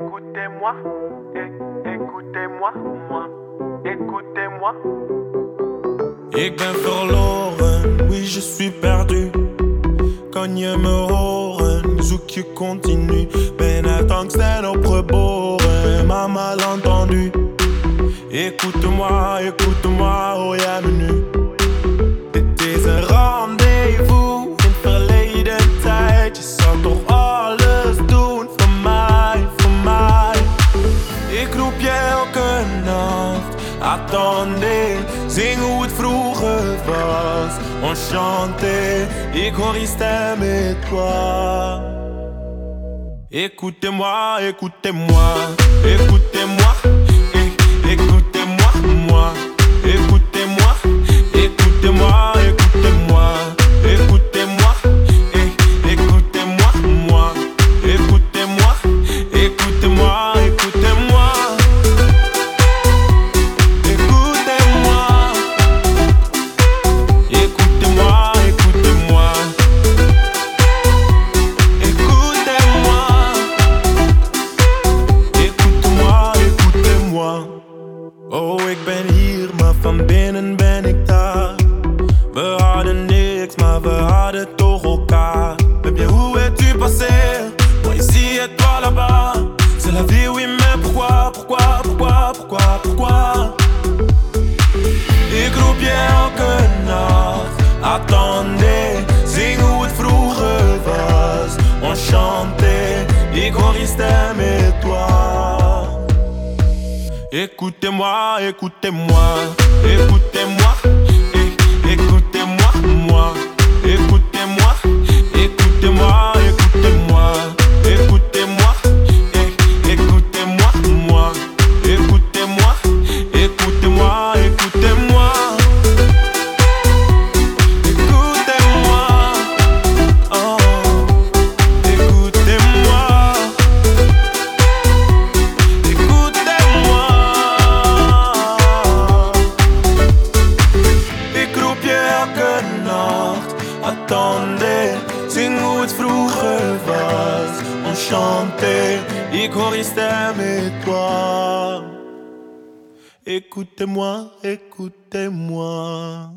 Écoutez-moi, écoutez-moi, moi, écoutez-moi. Ik ben verloren, oui je suis perdu. Kan je me horen, zoek je continu. Ben uit angst en opgeboren, maar mal entendu. Écoute-moi, écoute-moi, me nu? Nacht. Attendez, zing hoe het vroeger was. Enchanté, ik hoor je stem toi. Écoutez-moi, écoutez-moi, écoutez-moi, eh, écoutez-moi, ben hier, maar van binnen ben niks, maar où es-tu passé? Moi ici et toi là-bas. C'est la vie, oui, mais pourquoi, pourquoi, pourquoi, pourquoi, pourquoi? Je et toi. Écoutez-moi, écoutez-moi, écoutez-moi, eh, écoutez-moi, moi, Attendez, zing hoe het vroeger was. Enchanté, ik hoor je stem et toi. Écoutez-moi, écoutez-moi.